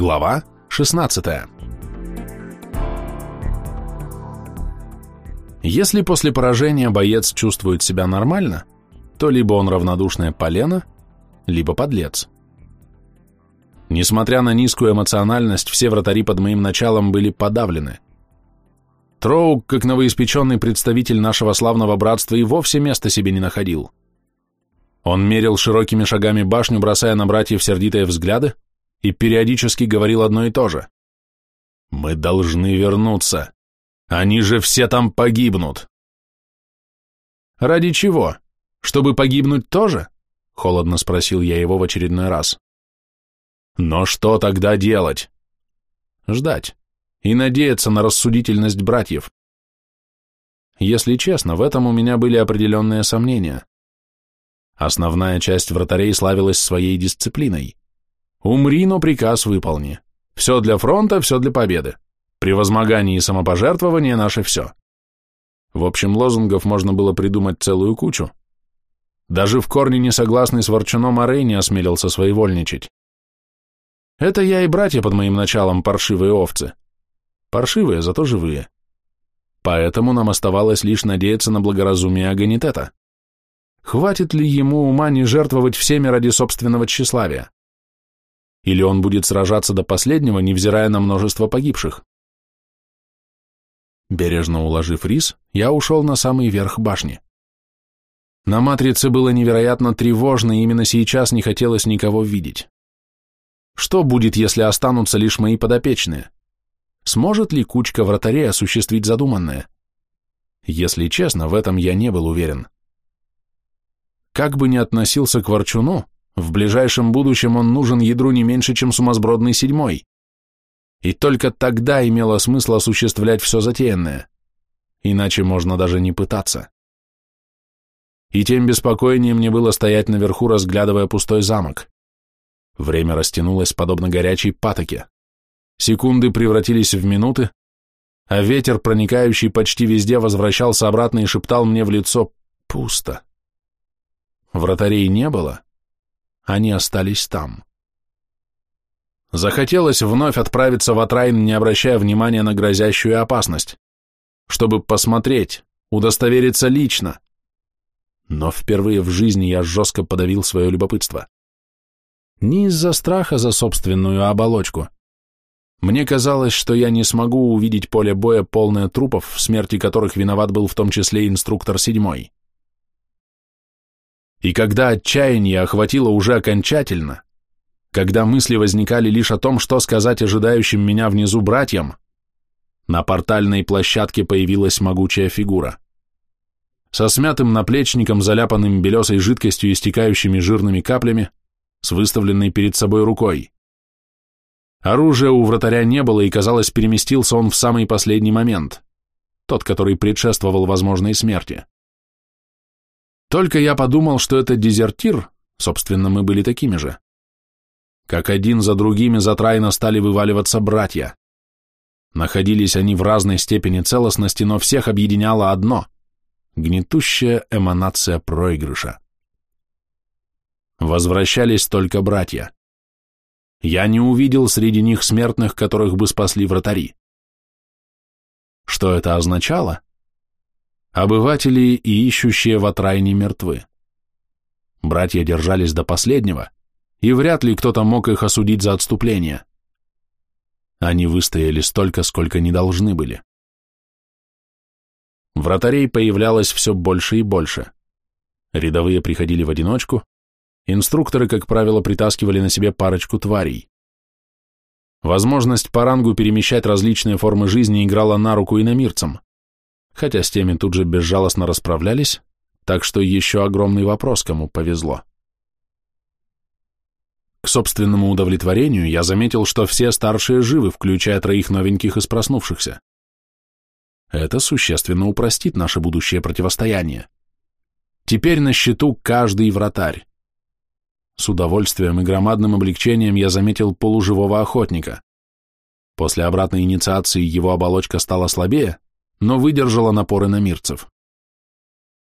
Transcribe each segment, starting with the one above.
Глава 16 Если после поражения боец чувствует себя нормально, то либо он равнодушное полено, либо подлец. Несмотря на низкую эмоциональность, все вратари под моим началом были подавлены. Троук, как новоиспеченный представитель нашего славного братства, и вовсе места себе не находил. Он мерил широкими шагами башню, бросая на братьев сердитые взгляды, и периодически говорил одно и то же. «Мы должны вернуться. Они же все там погибнут». «Ради чего? Чтобы погибнуть тоже?» — холодно спросил я его в очередной раз. «Но что тогда делать?» «Ждать и надеяться на рассудительность братьев». Если честно, в этом у меня были определенные сомнения. Основная часть вратарей славилась своей дисциплиной. Умри, но приказ выполни. Все для фронта, все для победы. Превозмогание и самопожертвование – наше все. В общем, лозунгов можно было придумать целую кучу. Даже в корне не согласный с Ворчуном Арей не осмелился своевольничать. Это я и братья под моим началом паршивые овцы. Паршивые, зато живые. Поэтому нам оставалось лишь надеяться на благоразумие Аганитета. Хватит ли ему ума не жертвовать всеми ради собственного тщеславия? Или он будет сражаться до последнего, невзирая на множество погибших? Бережно уложив рис, я ушел на самый верх башни. На матрице было невероятно тревожно, и именно сейчас не хотелось никого видеть. Что будет, если останутся лишь мои подопечные? Сможет ли кучка вратарей осуществить задуманное? Если честно, в этом я не был уверен. Как бы ни относился к Ворчуну, в ближайшем будущем он нужен ядру не меньше, чем сумасбродный седьмой. И только тогда имело смысл осуществлять все затеянное. Иначе можно даже не пытаться. И тем беспокойнее мне было стоять наверху, разглядывая пустой замок. Время растянулось, подобно горячей патоке. Секунды превратились в минуты, а ветер, проникающий почти везде, возвращался обратно и шептал мне в лицо «пусто». Вратарей не было, они остались там. Захотелось вновь отправиться в Атрайн, не обращая внимания на грозящую опасность, чтобы посмотреть, удостовериться лично. Но впервые в жизни я жестко подавил свое любопытство. Не из-за страха за собственную оболочку. Мне казалось, что я не смогу увидеть поле боя, полное трупов, в смерти которых виноват был в том числе инструктор седьмой. И когда отчаяние охватило уже окончательно, когда мысли возникали лишь о том, что сказать ожидающим меня внизу братьям, на портальной площадке появилась могучая фигура. Со смятым наплечником, заляпанным белесой жидкостью и стекающими жирными каплями, с выставленной перед собой рукой. Оружия у вратаря не было, и, казалось, переместился он в самый последний момент, тот, который предшествовал возможной смерти. Только я подумал, что это дезертир, собственно, мы были такими же. Как один за другими затрайно стали вываливаться братья. Находились они в разной степени целостности, но всех объединяло одно — гнетущая эманация проигрыша. Возвращались только братья. Я не увидел среди них смертных, которых бы спасли вратари. Что это означало? Обыватели и ищущие в отрайне мертвы. Братья держались до последнего, и вряд ли кто-то мог их осудить за отступление. Они выстояли столько, сколько не должны были. Вратарей появлялось все больше и больше. Рядовые приходили в одиночку, инструкторы, как правило, притаскивали на себе парочку тварей. Возможность по рангу перемещать различные формы жизни играла на руку иномирцам хотя с теми тут же безжалостно расправлялись, так что еще огромный вопрос, кому повезло. К собственному удовлетворению я заметил, что все старшие живы, включая троих новеньких из проснувшихся. Это существенно упростит наше будущее противостояние. Теперь на счету каждый вратарь. С удовольствием и громадным облегчением я заметил полуживого охотника. После обратной инициации его оболочка стала слабее, но выдержала напоры намирцев.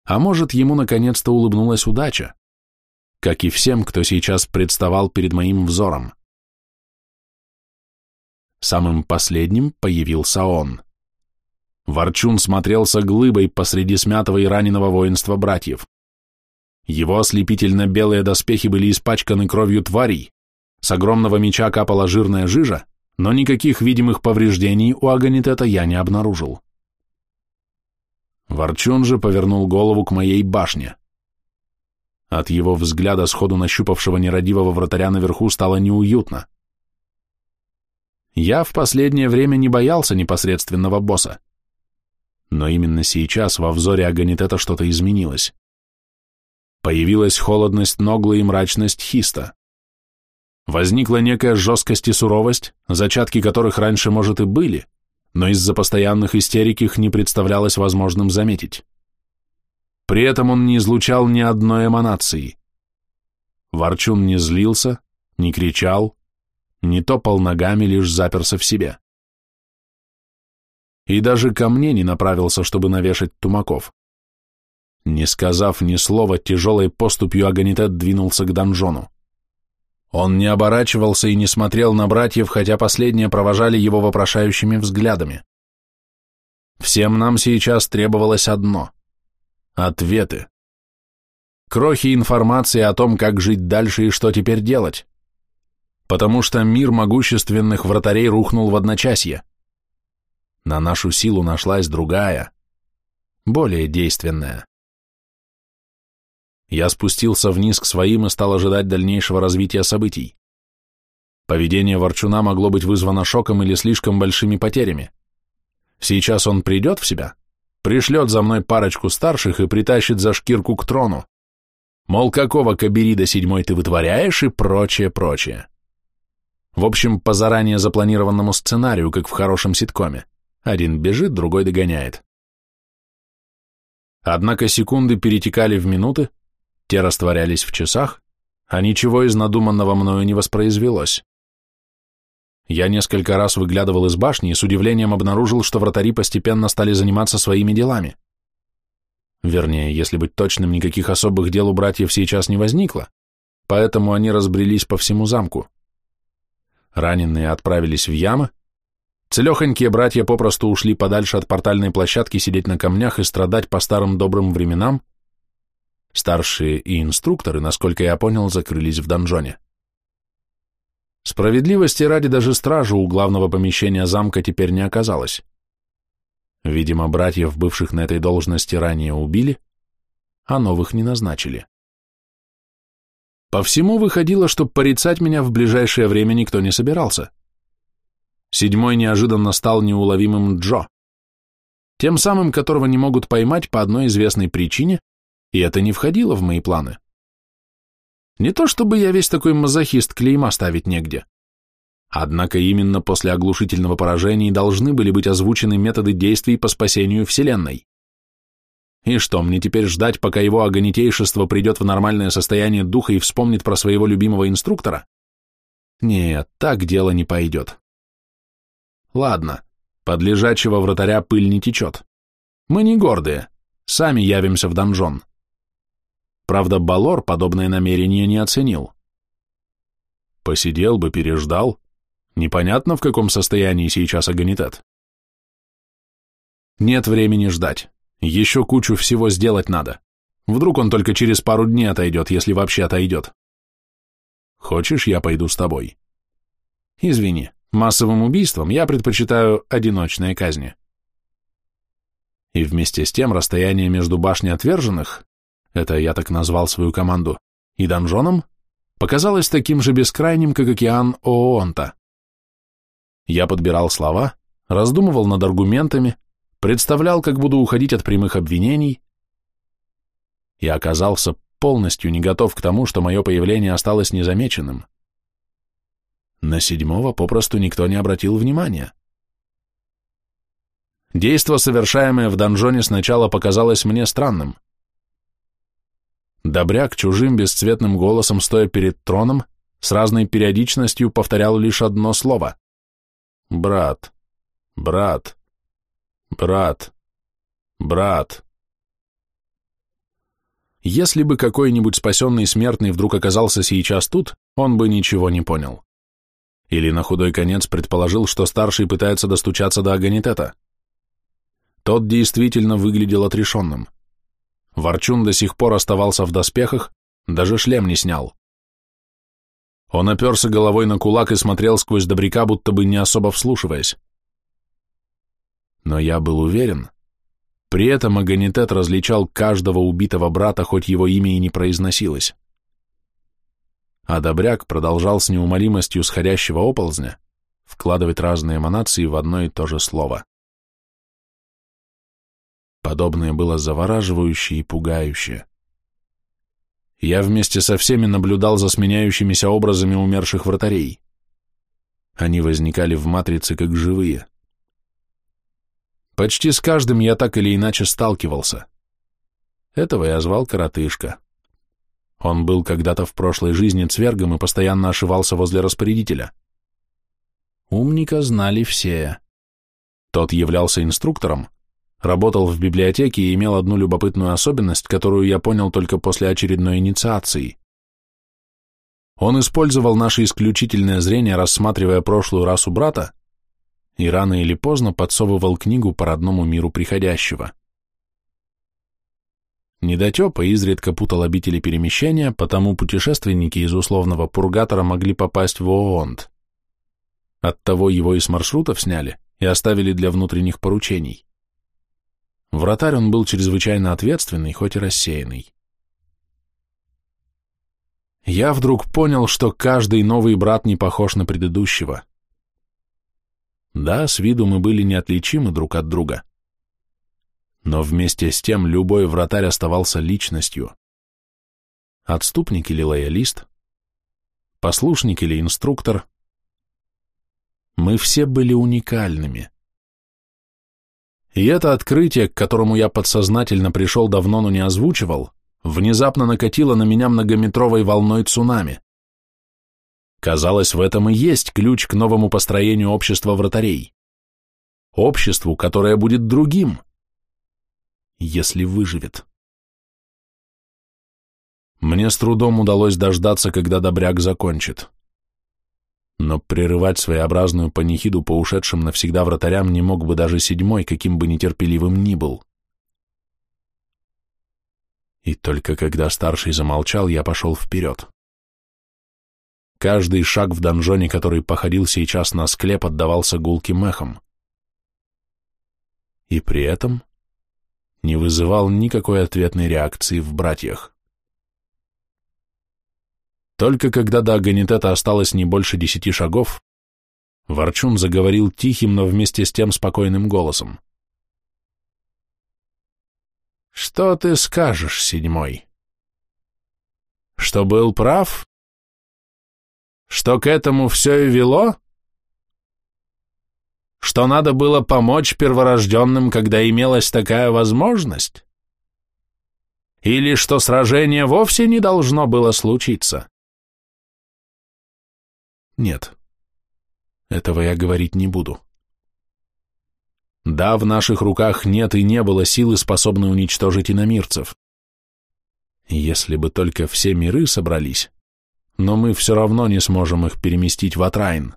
А может, ему наконец-то улыбнулась удача, как и всем, кто сейчас представал перед моим взором. Самым последним появился он. Ворчун смотрелся глыбой посреди смятого и раненого воинства братьев. Его ослепительно-белые доспехи были испачканы кровью тварей, с огромного меча капала жирная жижа, но никаких видимых повреждений у Аганитета я не обнаружил. Ворчун же повернул голову к моей башне. От его взгляда, сходу нащупавшего нерадивого вратаря наверху, стало неуютно. Я в последнее время не боялся непосредственного босса. Но именно сейчас во взоре Аганитета что-то изменилось. Появилась холодность Ноглы и мрачность Хиста. Возникла некая жесткость и суровость, зачатки которых раньше, может, и были, но из-за постоянных истерик их не представлялось возможным заметить. При этом он не излучал ни одной эманации. Ворчун не злился, не кричал, не топал ногами, лишь заперся в себе. И даже ко мне не направился, чтобы навешать тумаков. Не сказав ни слова, тяжелой поступью Аганитет двинулся к донжону. Он не оборачивался и не смотрел на братьев, хотя последние провожали его вопрошающими взглядами. Всем нам сейчас требовалось одно — ответы. Крохи информации о том, как жить дальше и что теперь делать. Потому что мир могущественных вратарей рухнул в одночасье. На нашу силу нашлась другая, более действенная. Я спустился вниз к своим и стал ожидать дальнейшего развития событий. Поведение Ворчуна могло быть вызвано шоком или слишком большими потерями. Сейчас он придет в себя, пришлет за мной парочку старших и притащит за шкирку к трону. Мол, какого каберида седьмой ты вытворяешь и прочее, прочее. В общем, по заранее запланированному сценарию, как в хорошем ситкоме. Один бежит, другой догоняет. Однако секунды перетекали в минуты, те растворялись в часах, а ничего из надуманного мною не воспроизвелось. Я несколько раз выглядывал из башни и с удивлением обнаружил, что вратари постепенно стали заниматься своими делами. Вернее, если быть точным, никаких особых дел у братьев сейчас не возникло, поэтому они разбрелись по всему замку. Раненые отправились в ямы, целехонькие братья попросту ушли подальше от портальной площадки сидеть на камнях и страдать по старым добрым временам, Старшие и инструкторы, насколько я понял, закрылись в донжоне. Справедливости ради даже стражу у главного помещения замка теперь не оказалось. Видимо, братьев, бывших на этой должности, ранее убили, а новых не назначили. По всему выходило, что порицать меня в ближайшее время никто не собирался. Седьмой неожиданно стал неуловимым Джо, тем самым, которого не могут поймать по одной известной причине, и это не входило в мои планы. Не то чтобы я весь такой мазохист, клейма ставить негде. Однако именно после оглушительного поражения должны были быть озвучены методы действий по спасению Вселенной. И что, мне теперь ждать, пока его агонитейшество придет в нормальное состояние духа и вспомнит про своего любимого инструктора? Нет, так дело не пойдет. Ладно, под лежачего вратаря пыль не течет. Мы не гордые, сами явимся в донжон. Правда, Балор подобное намерение не оценил. Посидел бы, переждал. Непонятно, в каком состоянии сейчас Аганитет. Нет времени ждать. Еще кучу всего сделать надо. Вдруг он только через пару дней отойдет, если вообще отойдет. Хочешь, я пойду с тобой? Извини, массовым убийством я предпочитаю одиночные казни. И вместе с тем расстояние между башней отверженных это я так назвал свою команду, и донжоном, показалось таким же бескрайним, как океан Оонта. Я подбирал слова, раздумывал над аргументами, представлял, как буду уходить от прямых обвинений, и оказался полностью не готов к тому, что мое появление осталось незамеченным. На седьмого попросту никто не обратил внимания. Действо, совершаемое в донжоне, сначала показалось мне странным. Добряк чужим бесцветным голосом, стоя перед троном, с разной периодичностью повторял лишь одно слово. «Брат, брат, брат, брат». Если бы какой-нибудь спасенный смертный вдруг оказался сейчас тут, он бы ничего не понял. Или на худой конец предположил, что старший пытается достучаться до Аганитета. Тот действительно выглядел отрешенным. Ворчун до сих пор оставался в доспехах, даже шлем не снял. Он оперся головой на кулак и смотрел сквозь добряка, будто бы не особо вслушиваясь. Но я был уверен, при этом Аганитет различал каждого убитого брата, хоть его имя и не произносилось. А Добряк продолжал с неумолимостью сходящего оползня вкладывать разные эманации в одно и то же слово. Подобное было завораживающе и пугающе. Я вместе со всеми наблюдал за сменяющимися образами умерших вратарей. Они возникали в матрице как живые. Почти с каждым я так или иначе сталкивался. Этого я звал коротышка. Он был когда-то в прошлой жизни цвергом и постоянно ошивался возле распорядителя. Умника знали все. Тот являлся инструктором, работал в библиотеке и имел одну любопытную особенность, которую я понял только после очередной инициации. Он использовал наше исключительное зрение, рассматривая прошлую расу брата, и рано или поздно подсовывал книгу по родному миру приходящего. Недотепа изредка путал обители перемещения, потому путешественники из условного пургатора могли попасть в ООНТ. Оттого его и с маршрутов сняли и оставили для внутренних поручений. Вратарь он был чрезвычайно ответственный, хоть и рассеянный. Я вдруг понял, что каждый новый брат не похож на предыдущего. Да, с виду мы были неотличимы друг от друга. Но вместе с тем любой вратарь оставался личностью. Отступник или лоялист, послушник или инструктор. Мы все были уникальными. И это открытие, к которому я подсознательно пришел давно, но не озвучивал, внезапно накатило на меня многометровой волной цунами. Казалось, в этом и есть ключ к новому построению общества вратарей. Обществу, которое будет другим, если выживет. Мне с трудом удалось дождаться, когда Добряк закончит. Но прерывать своеобразную панихиду по ушедшим навсегда вратарям не мог бы даже седьмой, каким бы нетерпеливым ни был. И только когда старший замолчал, я пошел вперед. Каждый шаг в донжоне, который походил сейчас на склеп, отдавался гулким эхом. И при этом не вызывал никакой ответной реакции в братьях. Только когда до Аганитета осталось не больше десяти шагов, Ворчун заговорил тихим, но вместе с тем спокойным голосом. «Что ты скажешь, седьмой? Что был прав что к этому все и вело? Что надо было помочь перворожденным, когда имелась такая возможность? Или что сражение вовсе не должно было случиться? Нет, этого я говорить не буду. Да, в наших руках нет и не было силы, способной уничтожить иномирцев. Если бы только все миры собрались, но мы все равно не сможем их переместить в Атрайн.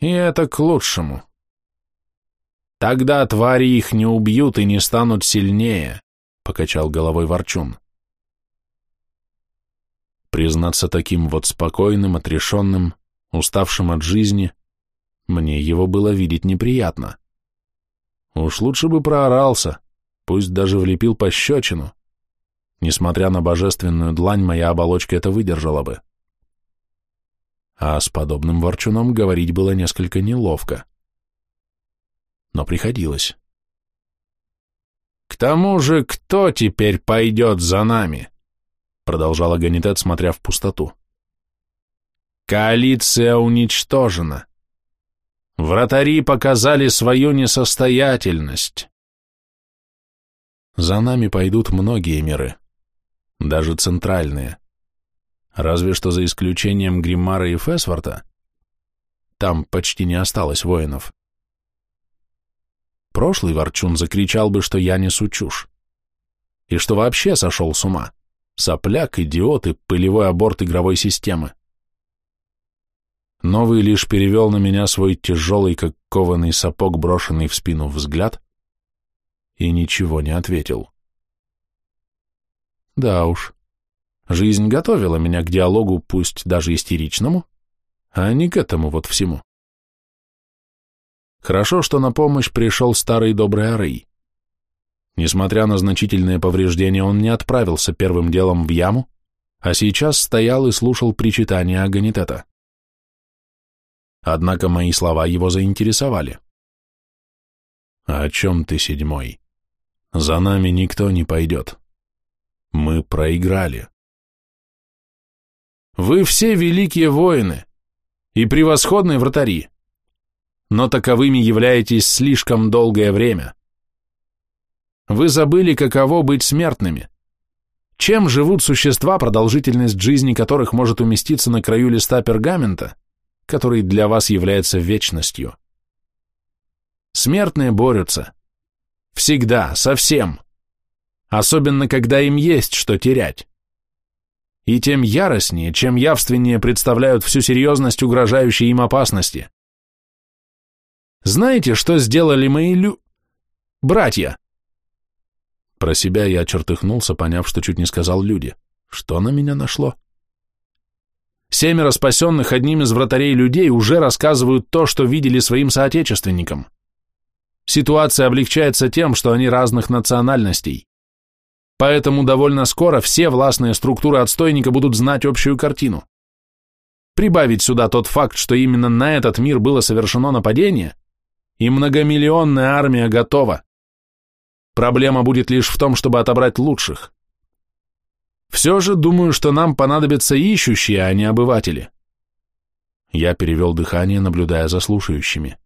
И это к лучшему. Тогда твари их не убьют и не станут сильнее, покачал головой Ворчун. Признаться таким вот спокойным, отрешенным, уставшим от жизни, мне его было видеть неприятно. Уж лучше бы проорался, пусть даже влепил пощечину. Несмотря на божественную длань, моя оболочка это выдержала бы. А с подобным ворчуном говорить было несколько неловко. Но приходилось. «К тому же, кто теперь пойдет за нами?» Продолжал Аганитет, смотря в пустоту. «Коалиция уничтожена. Вратари показали свою несостоятельность. За нами пойдут многие миры даже центральные. Разве что за исключением Гриммара и Фесворта, там почти не осталось воинов. Прошлый Ворчун закричал бы, что я несу чушь. И что вообще сошел с ума. Сопляк, идиот и пылевой аборт игровой системы. Новый лишь перевел на меня свой тяжелый, как кованый сапог, брошенный в спину взгляд и ничего не ответил. Да уж, жизнь готовила меня к диалогу, пусть даже истеричному, а не к этому вот всему. Хорошо, что на помощь пришел старый добрый Арей. Несмотря на значительные повреждения, он не отправился первым делом в яму, а сейчас стоял и слушал причитания Аганитета. Однако мои слова его заинтересовали. «А «О чем ты, седьмой? За нами никто не пойдет. Мы проиграли». «Вы все великие воины и превосходные вратари, но таковыми являетесь слишком долгое время. Вы забыли, каково быть смертными. Чем живут существа, продолжительность жизни которых может уместиться на краю листа пергамента, который для вас является вечностью? Смертные борются. Всегда, совсем. Особенно, когда им есть что терять. И тем яростнее, чем явственнее представляют всю серьезность угрожающей им опасности. Знаете, что сделали мои лю... братья? Про себя я чертыхнулся, поняв, что чуть не сказал люди. Что на меня нашло? Семеро спасенных одним из вратарей людей уже рассказывают то, что видели своим соотечественникам. Ситуация облегчается тем, что они разных национальностей. Поэтому довольно скоро все властные структуры отстойника будут знать общую картину. Прибавить сюда тот факт, что именно на этот мир было совершено нападение, и многомиллионная армия готова. Проблема будет лишь в том, чтобы отобрать лучших. Все же думаю, что нам понадобятся ищущие, а не обыватели. Я перевел дыхание, наблюдая за слушающими.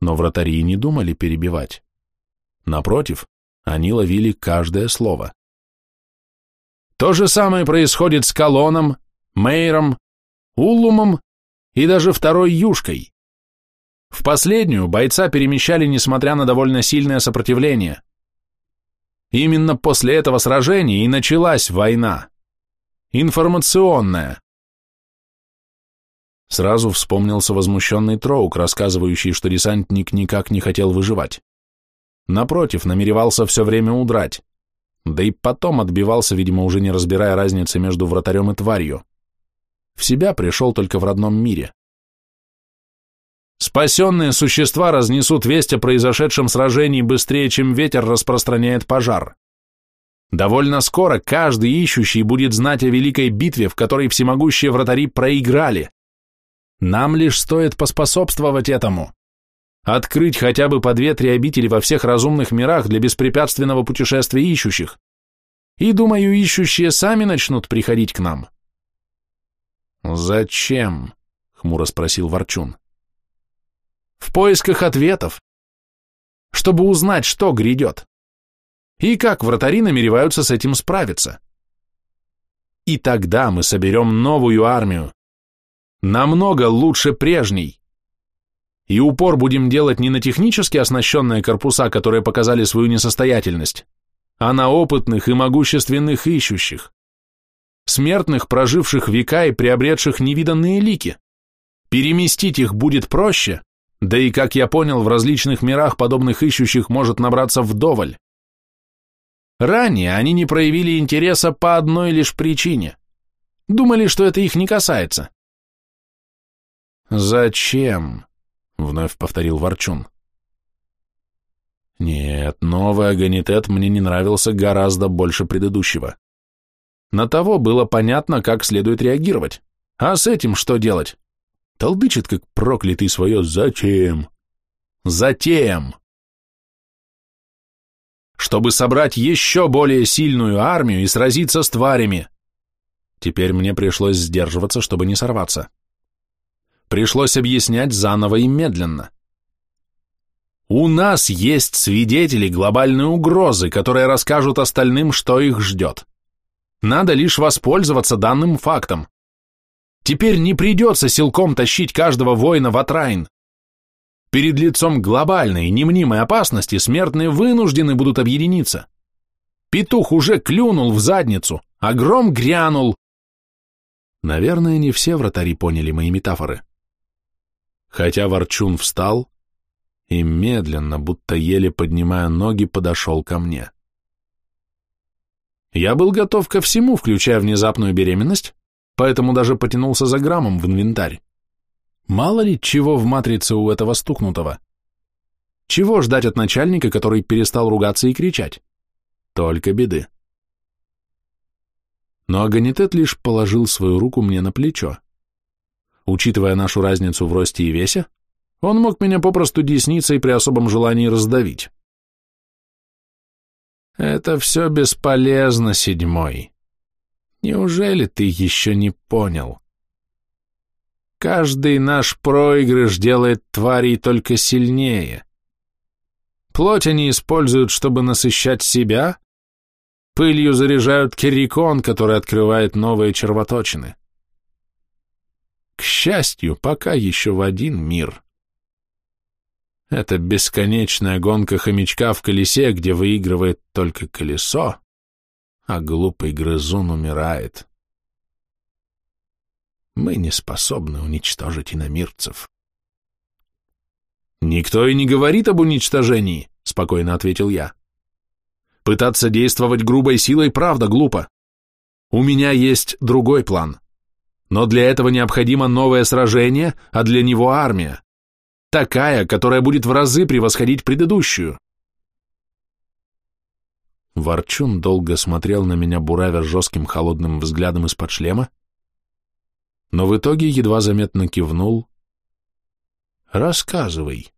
Но вратари не думали перебивать. Напротив, они ловили каждое слово. То же самое происходит с Колоном, Мейром, Уллумом и даже второй Юшкой. В последнюю бойца перемещали, несмотря на довольно сильное сопротивление. Именно после этого сражения и началась война. Информационная. Сразу вспомнился возмущенный Троук, рассказывающий, что десантник никак не хотел выживать. Напротив, намеревался все время удрать. Да и потом отбивался, видимо, уже не разбирая разницы между вратарем и тварью. В себя пришел только в родном мире. Спасенные существа разнесут весть о произошедшем сражении быстрее, чем ветер распространяет пожар. Довольно скоро каждый ищущий будет знать о великой битве, в которой всемогущие вратари проиграли. Нам лишь стоит поспособствовать этому. Открыть хотя бы по две-три обители во всех разумных мирах для беспрепятственного путешествия ищущих. И, думаю, ищущие сами начнут приходить к нам. «Зачем?» — хмуро спросил Ворчун в поисках ответов, чтобы узнать, что грядет, и как вратари намереваются с этим справиться. И тогда мы соберем новую армию, намного лучше прежней. И упор будем делать не на технически оснащенные корпуса, которые показали свою несостоятельность, а на опытных и могущественных ищущих, смертных, проживших века и приобретших невиданные лики. Переместить их будет проще, да и, как я понял, в различных мирах подобных ищущих может набраться вдоволь. Ранее они не проявили интереса по одной лишь причине. Думали, что это их не касается. «Зачем?» — вновь повторил Ворчун. Нет, новый агонитет мне не нравился гораздо больше предыдущего. На того было понятно, как следует реагировать. А с этим что делать? Толдычит, как проклятый свое «Затем». Затем. Чтобы собрать еще более сильную армию и сразиться с тварями. Теперь мне пришлось сдерживаться, чтобы не сорваться. Пришлось объяснять заново и медленно. У нас есть свидетели глобальной угрозы, которые расскажут остальным, что их ждет. Надо лишь воспользоваться данным фактом. Теперь не придется силком тащить каждого воина в Атрайн. Перед лицом глобальной, немнимой опасности смертные вынуждены будут объединиться. Петух уже клюнул в задницу, а гром грянул. Наверное, не все вратари поняли мои метафоры. Хотя Ворчун встал и медленно, будто еле поднимая ноги, подошел ко мне. Я был готов ко всему, включая внезапную беременность, поэтому даже потянулся за граммом в инвентарь. Мало ли, чего в матрице у этого стукнутого. Чего ждать от начальника, который перестал ругаться и кричать? Только беды. Но Аганитет лишь положил свою руку мне на плечо. Учитывая нашу разницу в росте и весе, он мог меня попросту десницей при особом желании раздавить. Это все бесполезно, седьмой. Неужели ты еще не понял? Каждый наш проигрыш делает тварей только сильнее. Плоть они используют, чтобы насыщать себя, пылью заряжают керрикон, который открывает новые червоточины. К счастью, пока еще в один мир. Это бесконечная гонка хомячка в колесе, где выигрывает только колесо, а глупый грызун умирает. Мы не способны уничтожить иномирцев. «Никто и не говорит об уничтожении», — спокойно ответил я. «Пытаться действовать грубой силой правда глупо. У меня есть другой план. Но для этого необходимо новое сражение, а для него армия. Такая, которая будет в разы превосходить предыдущую». Ворчун долго смотрел на меня, буравя жестким холодным взглядом из-под шлема, но в итоге едва заметно кивнул. «Рассказывай».